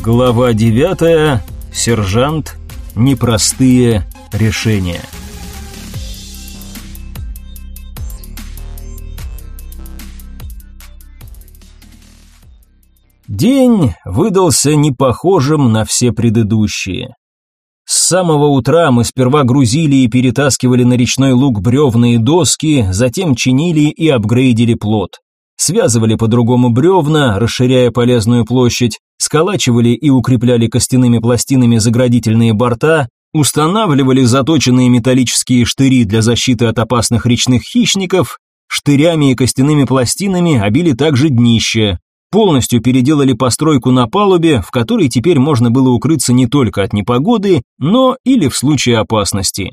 Глава 9. Сержант. Непростые решения. День выдался непохожим на все предыдущие. С самого утра мы сперва грузили и перетаскивали на речной луг бревна и доски, затем чинили и апгрейдили плот. Связывали по-другому бревна, расширяя полезную площадь, сколачивали и укрепляли костяными пластинами заградительные борта, устанавливали заточенные металлические штыри для защиты от опасных речных хищников, штырями и костяными пластинами обили также днище, полностью переделали постройку на палубе, в которой теперь можно было укрыться не только от непогоды, но или в случае опасности.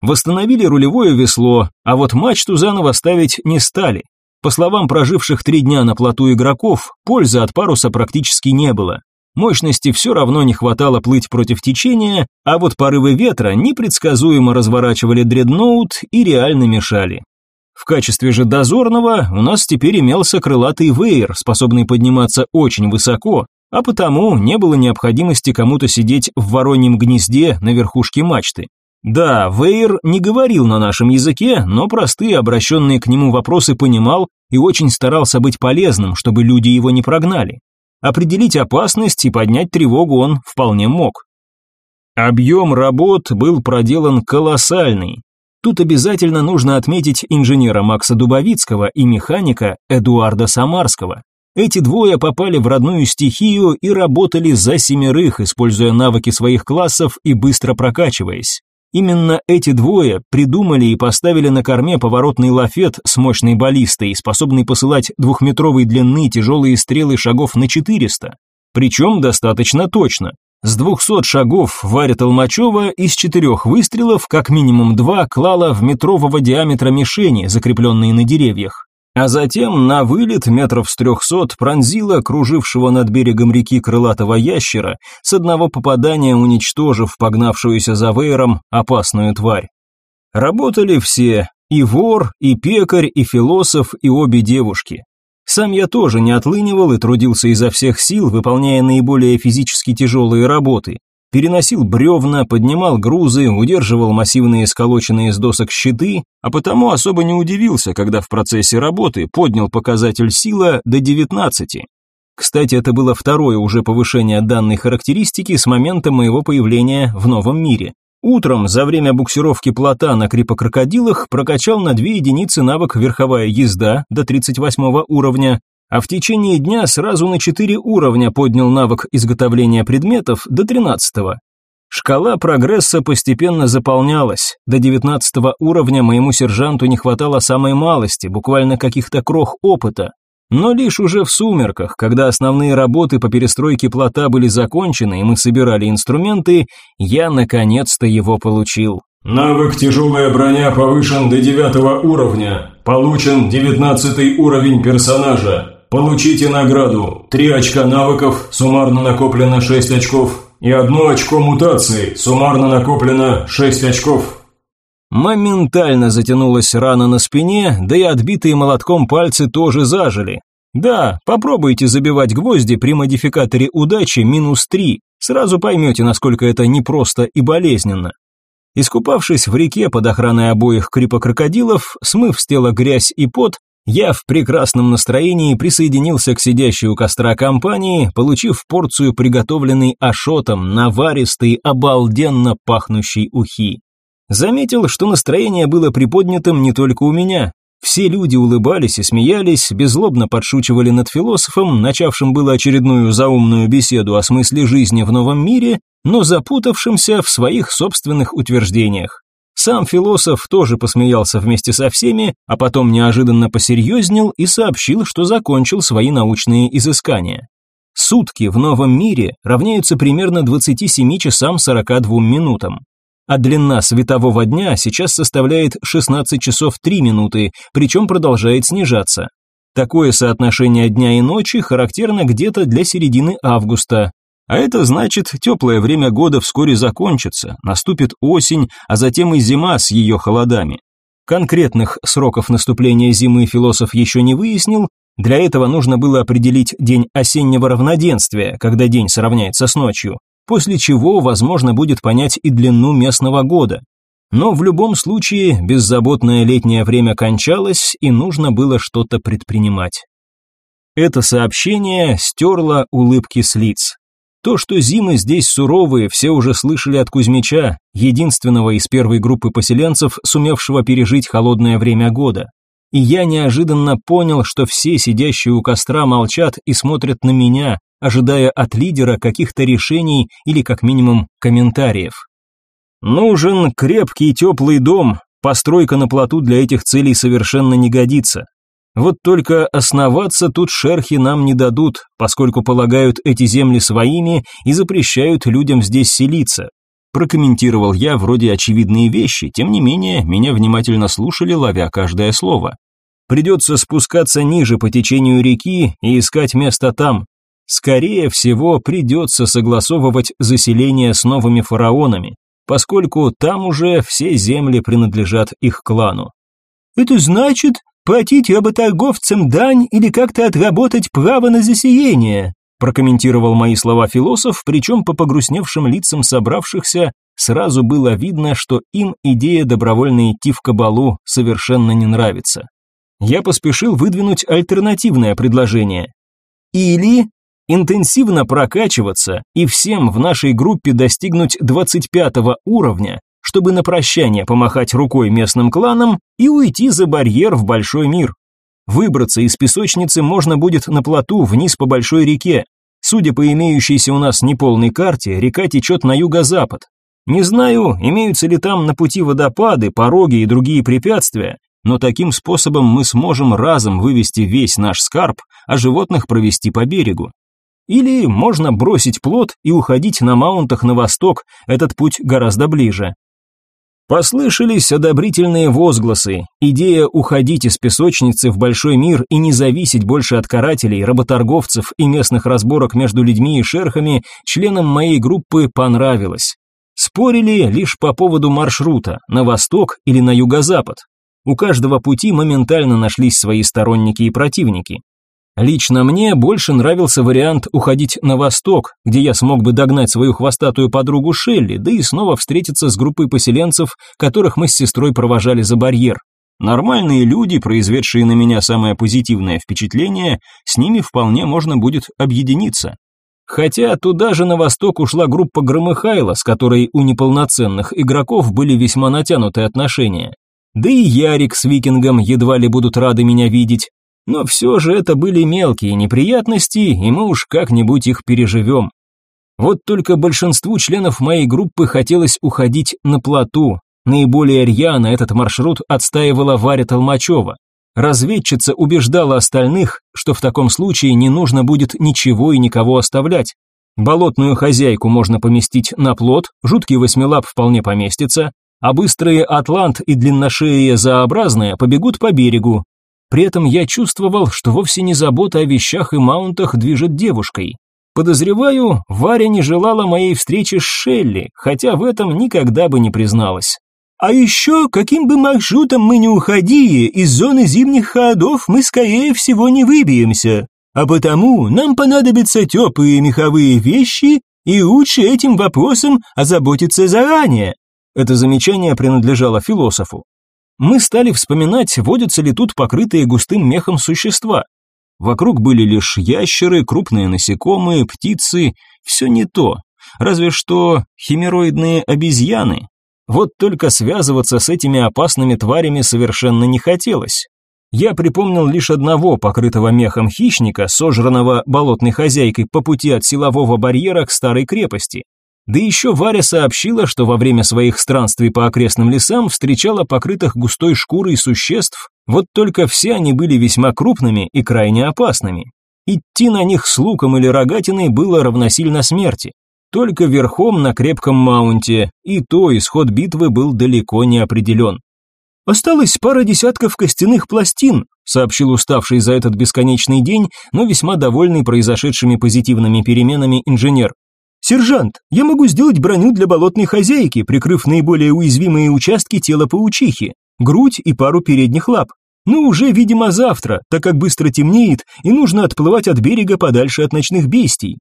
Восстановили рулевое весло, а вот мачту заново ставить не стали. По словам проживших три дня на плоту игроков, пользы от паруса практически не было. Мощности все равно не хватало плыть против течения, а вот порывы ветра непредсказуемо разворачивали дредноут и реально мешали. В качестве же дозорного у нас теперь имелся крылатый вейер, способный подниматься очень высоко, а потому не было необходимости кому-то сидеть в вороньем гнезде на верхушке мачты. Да, Вейер не говорил на нашем языке, но простые обращенные к нему вопросы понимал и очень старался быть полезным, чтобы люди его не прогнали. Определить опасность и поднять тревогу он вполне мог. Объем работ был проделан колоссальный. Тут обязательно нужно отметить инженера Макса Дубовицкого и механика Эдуарда Самарского. Эти двое попали в родную стихию и работали за семерых, используя навыки своих классов и быстро прокачиваясь. Именно эти двое придумали и поставили на корме поворотный лафет с мощной баллистой, способный посылать двухметровой длины тяжелые стрелы шагов на 400. Причем достаточно точно. С 200 шагов Варя Толмачева из четырех выстрелов как минимум два клала в метрового диаметра мишени, закрепленные на деревьях а затем на вылет метров с трехсот пронзила кружившего над берегом реки крылатого ящера, с одного попадания уничтожив погнавшуюся за веером опасную тварь. Работали все, и вор, и пекарь, и философ, и обе девушки. Сам я тоже не отлынивал и трудился изо всех сил, выполняя наиболее физически тяжелые работы переносил бревна, поднимал грузы, удерживал массивные сколоченные из досок щиты, а потому особо не удивился, когда в процессе работы поднял показатель сила до 19. Кстати, это было второе уже повышение данной характеристики с момента моего появления в новом мире. Утром за время буксировки плота на крипокрокодилах прокачал на 2 единицы навык верховая езда до 38 уровня, а в течение дня сразу на 4 уровня поднял навык изготовления предметов до 13 -го. Шкала прогресса постепенно заполнялась. До 19 уровня моему сержанту не хватало самой малости, буквально каких-то крох опыта. Но лишь уже в сумерках, когда основные работы по перестройке плота были закончены и мы собирали инструменты, я наконец-то его получил. Навык «Тяжелая броня» повышен до 9 уровня. Получен 19 уровень персонажа. Получите награду. Три очка навыков, суммарно накоплено 6 очков. И одно очко мутации, суммарно накоплено 6 очков. Моментально затянулась рана на спине, да и отбитые молотком пальцы тоже зажили. Да, попробуйте забивать гвозди при модификаторе удачи минус 3, сразу поймете, насколько это непросто и болезненно. Искупавшись в реке под охраной обоих крипокрокодилов, смыв с тела грязь и пот, я в прекрасном настроении присоединился к сидящей у костра компании, получив порцию приготовленной ашотом наваристой, обалденно пахнущей ухи. Заметил, что настроение было приподнятым не только у меня. Все люди улыбались и смеялись, беззлобно подшучивали над философом, начавшим было очередную заумную беседу о смысле жизни в новом мире, но запутавшимся в своих собственных утверждениях. Сам философ тоже посмеялся вместе со всеми, а потом неожиданно посерьезнел и сообщил, что закончил свои научные изыскания. Сутки в новом мире равняются примерно 27 часам 42 минутам. А длина светового дня сейчас составляет 16 часов 3 минуты, причем продолжает снижаться. Такое соотношение дня и ночи характерно где-то для середины августа, а это значит, теплое время года вскоре закончится, наступит осень, а затем и зима с ее холодами. Конкретных сроков наступления зимы философ еще не выяснил, Для этого нужно было определить день осеннего равноденствия, когда день сравняется с ночью, после чего возможно будет понять и длину местного года. Но в любом случае беззаботное летнее время кончалось, и нужно было что-то предпринимать. Это сообщение стерло улыбки с лиц. То, что зимы здесь суровые, все уже слышали от Кузьмича, единственного из первой группы поселенцев, сумевшего пережить холодное время года. И я неожиданно понял, что все сидящие у костра молчат и смотрят на меня, ожидая от лидера каких-то решений или как минимум комментариев. Нужен крепкий и теплый дом, постройка на плоту для этих целей совершенно не годится. Вот только основаться тут шерхи нам не дадут, поскольку полагают эти земли своими и запрещают людям здесь селиться. Прокомментировал я вроде очевидные вещи, тем не менее, меня внимательно слушали, ловя каждое слово. Придется спускаться ниже по течению реки и искать место там. Скорее всего, придется согласовывать заселение с новыми фараонами, поскольку там уже все земли принадлежат их клану. «Это значит, платить работорговцам дань или как-то отработать право на засеяние», прокомментировал мои слова философ, причем по погрустневшим лицам собравшихся сразу было видно, что им идея добровольно идти в кабалу совершенно не нравится. Я поспешил выдвинуть альтернативное предложение. Или интенсивно прокачиваться и всем в нашей группе достигнуть 25 уровня, чтобы на прощание помахать рукой местным кланам и уйти за барьер в большой мир. Выбраться из песочницы можно будет на плоту вниз по большой реке. Судя по имеющейся у нас неполной карте, река течет на юго-запад. Не знаю, имеются ли там на пути водопады, пороги и другие препятствия, но таким способом мы сможем разом вывести весь наш скарб, а животных провести по берегу. Или можно бросить плот и уходить на маунтах на восток, этот путь гораздо ближе. Послышались одобрительные возгласы. Идея уходить из песочницы в большой мир и не зависеть больше от карателей, работорговцев и местных разборок между людьми и шерхами членам моей группы понравилась. Спорили лишь по поводу маршрута, на восток или на юго-запад. У каждого пути моментально нашлись свои сторонники и противники. Лично мне больше нравился вариант уходить на восток, где я смог бы догнать свою хвостатую подругу Шелли, да и снова встретиться с группой поселенцев, которых мы с сестрой провожали за барьер. Нормальные люди, произведшие на меня самое позитивное впечатление, с ними вполне можно будет объединиться. Хотя туда же на восток ушла группа Громыхайла, с которой у неполноценных игроков были весьма натянутые отношения. Да и Ярик с Викингом едва ли будут рады меня видеть, но все же это были мелкие неприятности, и мы уж как-нибудь их переживем. Вот только большинству членов моей группы хотелось уходить на плоту. Наиболее рьяно этот маршрут отстаивала Варя Толмачева. Разведчица убеждала остальных, что в таком случае не нужно будет ничего и никого оставлять. Болотную хозяйку можно поместить на плот, жуткий восьмилап вполне поместится, а быстрые атлант и длинношеие заобразные побегут по берегу, при этом я чувствовал, что вовсе не забота о вещах и маунтах движет девушкой. Подозреваю, Варя не желала моей встречи с Шелли, хотя в этом никогда бы не призналась. А еще, каким бы маршрутом мы ни уходили, из зоны зимних холодов мы скорее всего не выбьемся. А потому нам понадобятся теплые меховые вещи, и лучше этим вопросом озаботиться заранее. Это замечание принадлежало философу мы стали вспоминать, водятся ли тут покрытые густым мехом существа. Вокруг были лишь ящеры, крупные насекомые, птицы, все не то. Разве что химероидные обезьяны. Вот только связываться с этими опасными тварями совершенно не хотелось. Я припомнил лишь одного покрытого мехом хищника, сожранного болотной хозяйкой по пути от силового барьера к старой крепости. Да еще Варя сообщила, что во время своих странствий по окрестным лесам встречала покрытых густой шкурой существ, вот только все они были весьма крупными и крайне опасными. Идти на них с луком или рогатиной было равносильно смерти. Только верхом на крепком маунте, и то исход битвы был далеко не определен. «Осталось пара десятков костяных пластин», сообщил уставший за этот бесконечный день, но весьма довольный произошедшими позитивными переменами инженер. «Сержант, я могу сделать броню для болотной хозяйки, прикрыв наиболее уязвимые участки тела паучихи, грудь и пару передних лап. Ну, уже, видимо, завтра, так как быстро темнеет, и нужно отплывать от берега подальше от ночных бестий.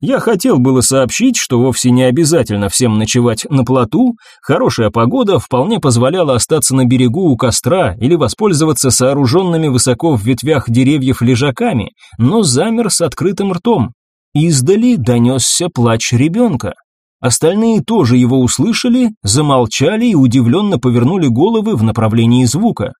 Я хотел было сообщить, что вовсе не обязательно всем ночевать на плоту, хорошая погода вполне позволяла остаться на берегу у костра или воспользоваться сооруженными высоко в ветвях деревьев лежаками, но замер с открытым ртом. Издали донесся плач ребенка. Остальные тоже его услышали, замолчали и удивленно повернули головы в направлении звука.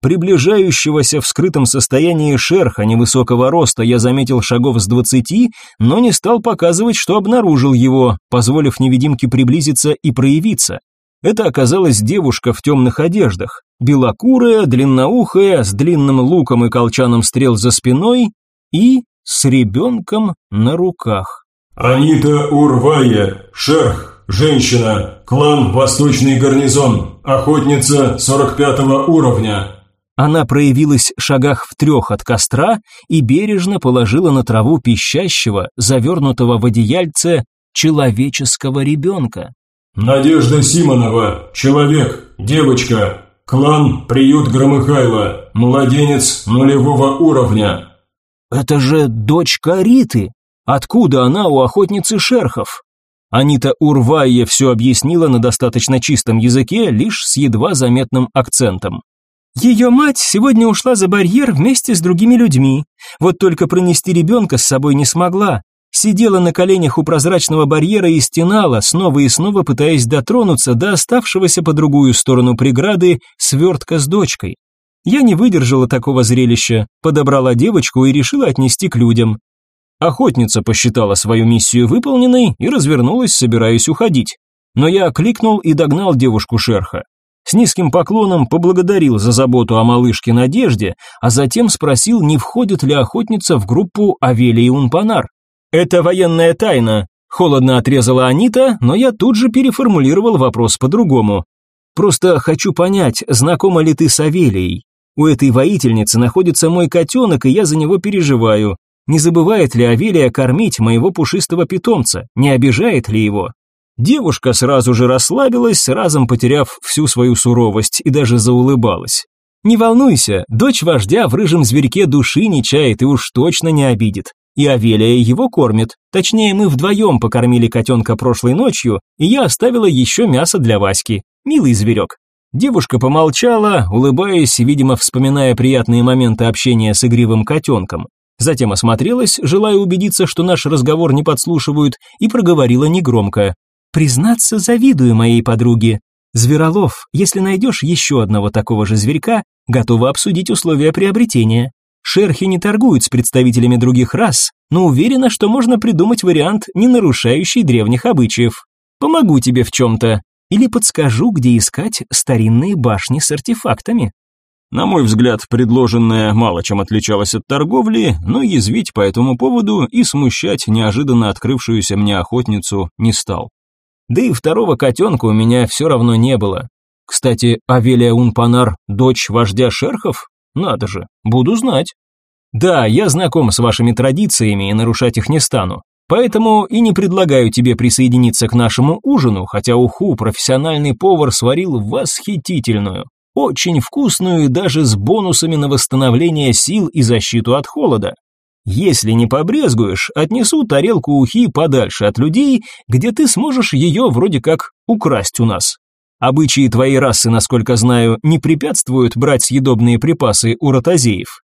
Приближающегося в скрытом состоянии шерха невысокого роста я заметил шагов с двадцати, но не стал показывать, что обнаружил его, позволив невидимке приблизиться и проявиться. Это оказалась девушка в темных одеждах, белокурая, длинноухая, с длинным луком и колчаном стрел за спиной и с ребенком на руках. «Анита Урвая, шерх, женщина, клан Восточный гарнизон, охотница 45 уровня». Она проявилась в шагах в трех от костра и бережно положила на траву пищащего, завернутого в одеяльце, человеческого ребенка. «Надежда Симонова, человек, девочка, клан Приют Громыхайло, младенец нулевого уровня». «Это же дочка Риты! Откуда она у охотницы шерхов?» Анита Урвайя все объяснила на достаточно чистом языке, лишь с едва заметным акцентом. Ее мать сегодня ушла за барьер вместе с другими людьми. Вот только пронести ребенка с собой не смогла. Сидела на коленях у прозрачного барьера и стенала, снова и снова пытаясь дотронуться до оставшегося по другую сторону преграды свертка с дочкой. Я не выдержала такого зрелища, подобрала девочку и решила отнести к людям. Охотница посчитала свою миссию выполненной и развернулась, собираясь уходить. Но я окликнул и догнал девушку шерха. С низким поклоном поблагодарил за заботу о малышке Надежде, а затем спросил, не входит ли охотница в группу Авелии Унпанар. «Это военная тайна», – холодно отрезала Анита, но я тут же переформулировал вопрос по-другому. «Просто хочу понять, знакома ли ты с Авелией? У этой воительницы находится мой котенок, и я за него переживаю. Не забывает ли Авелия кормить моего пушистого питомца? Не обижает ли его?» Девушка сразу же расслабилась, разом потеряв всю свою суровость и даже заулыбалась. «Не волнуйся, дочь вождя в рыжем зверьке души не чает и уж точно не обидит. И Авелия его кормит. Точнее, мы вдвоем покормили котенка прошлой ночью, и я оставила еще мясо для Васьки. Милый зверек». Девушка помолчала, улыбаясь видимо, вспоминая приятные моменты общения с игривым котенком. Затем осмотрелась, желая убедиться, что наш разговор не подслушивают, и проговорила негромко. Признаться, завидую моей подруге. Зверолов, если найдешь еще одного такого же зверька, готова обсудить условия приобретения. Шерхи не торгуют с представителями других рас, но уверена, что можно придумать вариант, не нарушающий древних обычаев. Помогу тебе в чем-то. Или подскажу, где искать старинные башни с артефактами. На мой взгляд, предложенное мало чем отличалось от торговли, но язвить по этому поводу и смущать неожиданно открывшуюся мне охотницу не стал. Да и второго котенка у меня все равно не было. Кстати, Авелия Унпанар – дочь вождя шерхов? Надо же, буду знать. Да, я знаком с вашими традициями и нарушать их не стану. Поэтому и не предлагаю тебе присоединиться к нашему ужину, хотя уху профессиональный повар сварил восхитительную, очень вкусную и даже с бонусами на восстановление сил и защиту от холода. Если не побрезгуешь, отнесу тарелку ухи подальше от людей, где ты сможешь ее вроде как украсть у нас. Обычаи твоей расы, насколько знаю, не препятствуют брать съедобные припасы у ротозеев.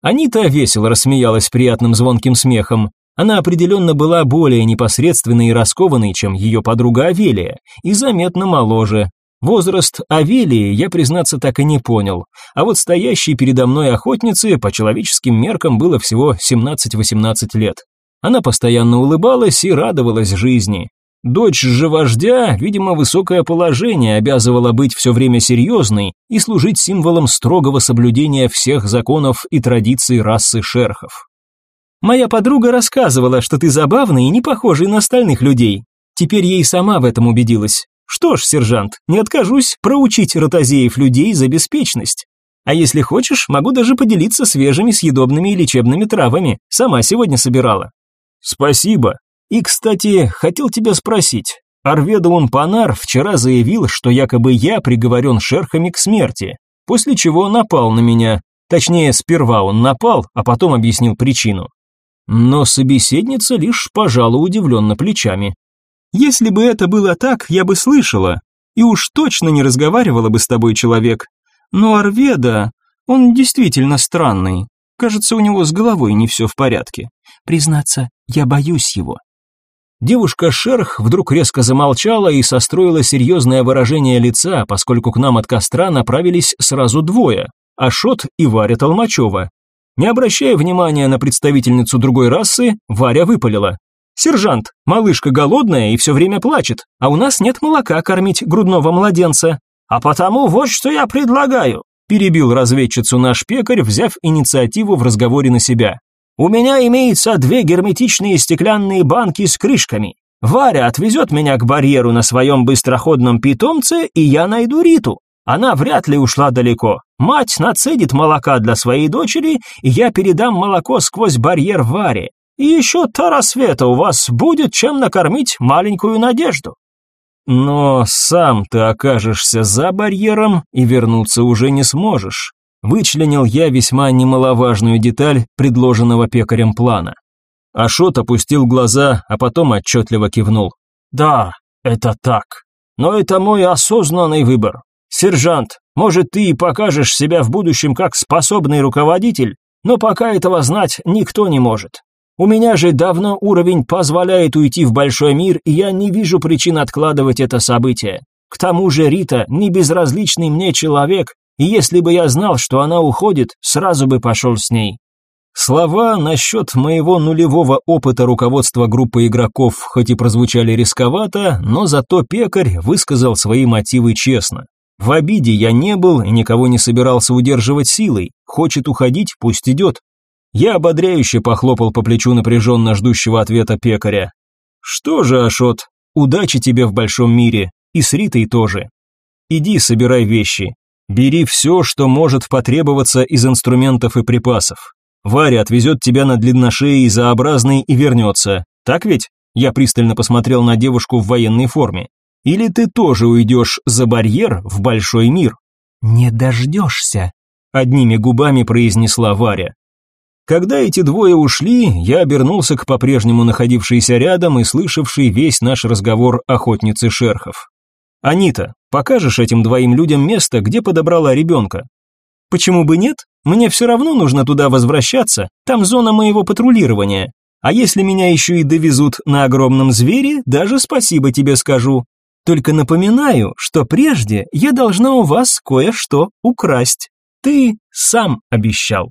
Анита весело рассмеялась приятным звонким смехом. Она определенно была более непосредственной и раскованной, чем ее подруга Авелия, и заметно моложе, Возраст Авелии я, признаться, так и не понял, а вот стоящей передо мной охотнице по человеческим меркам было всего 17-18 лет. Она постоянно улыбалась и радовалась жизни. Дочь же вождя, видимо, высокое положение обязывала быть все время серьезной и служить символом строгого соблюдения всех законов и традиций расы шерхов. «Моя подруга рассказывала, что ты забавный и не похожий на остальных людей. Теперь ей сама в этом убедилась. Что ж, сержант, не откажусь проучить ротозеев людей за беспечность. А если хочешь, могу даже поделиться свежими съедобными и лечебными травами. Сама сегодня собирала. Спасибо. И, кстати, хотел тебя спросить. Арведоун Панар вчера заявил, что якобы я приговорен шерхами к смерти. после чего напал на меня. Точнее, сперва он напал, а потом объяснил причину. Но собеседница лишь пожала удивленно плечами. «Если бы это было так, я бы слышала, и уж точно не разговаривала бы с тобой человек. Но Арведа, он действительно странный. Кажется, у него с головой не все в порядке. Признаться, я боюсь его». Девушка Шерх вдруг резко замолчала и состроила серьезное выражение лица, поскольку к нам от костра направились сразу двое – Ашот и Варя Толмачева. Не обращая внимания на представительницу другой расы, Варя выпалила. «Сержант, малышка голодная и все время плачет, а у нас нет молока кормить грудного младенца». «А потому вот что я предлагаю», – перебил разведчицу наш пекарь, взяв инициативу в разговоре на себя. У меня имеется две герметичные стеклянные банки с крышками. Варя отвезет меня к барьеру на своем быстроходном питомце, и я найду Риту. Она вряд ли ушла далеко. Мать нацедит молока для своей дочери, и я передам молоко сквозь барьер Варе. И еще до рассвета у вас будет чем накормить маленькую надежду. Но сам ты окажешься за барьером и вернуться уже не сможешь вычленил я весьма немаловажную деталь предложенного пекарем плана. Ашот опустил глаза, а потом отчетливо кивнул. «Да, это так. Но это мой осознанный выбор. Сержант, может, ты и покажешь себя в будущем как способный руководитель, но пока этого знать никто не может. У меня же давно уровень позволяет уйти в большой мир, и я не вижу причин откладывать это событие. К тому же Рита не безразличный мне человек, и если бы я знал, что она уходит, сразу бы пошел с ней. Слова насчет моего нулевого опыта руководства группы игроков хоть и прозвучали рисковато, но зато пекарь высказал свои мотивы честно. В обиде я не был и никого не собирался удерживать силой. Хочет уходить, пусть идет. Я ободряюще похлопал по плечу напряженно ждущего ответа пекаря. Что же, Ашот, удачи тебе в большом мире, и с Ритой тоже. Иди собирай вещи, Бери все, что может потребоваться из инструментов и припасов. Варя отвезет тебя на длинношеей заобразный и вернется. Так ведь? Я пристально посмотрел на девушку в военной форме. Или ты тоже уйдешь за барьер в большой мир? Не дождешься, одними губами произнесла Варя. Когда эти двое ушли, я обернулся к по-прежнему находившейся рядом и слышавшей весь наш разговор охотницы шерхов. «Анита, покажешь этим двоим людям место, где подобрала ребенка?» «Почему бы нет? Мне все равно нужно туда возвращаться, там зона моего патрулирования. А если меня еще и довезут на огромном звере, даже спасибо тебе скажу. Только напоминаю, что прежде я должна у вас кое-что украсть. Ты сам обещал».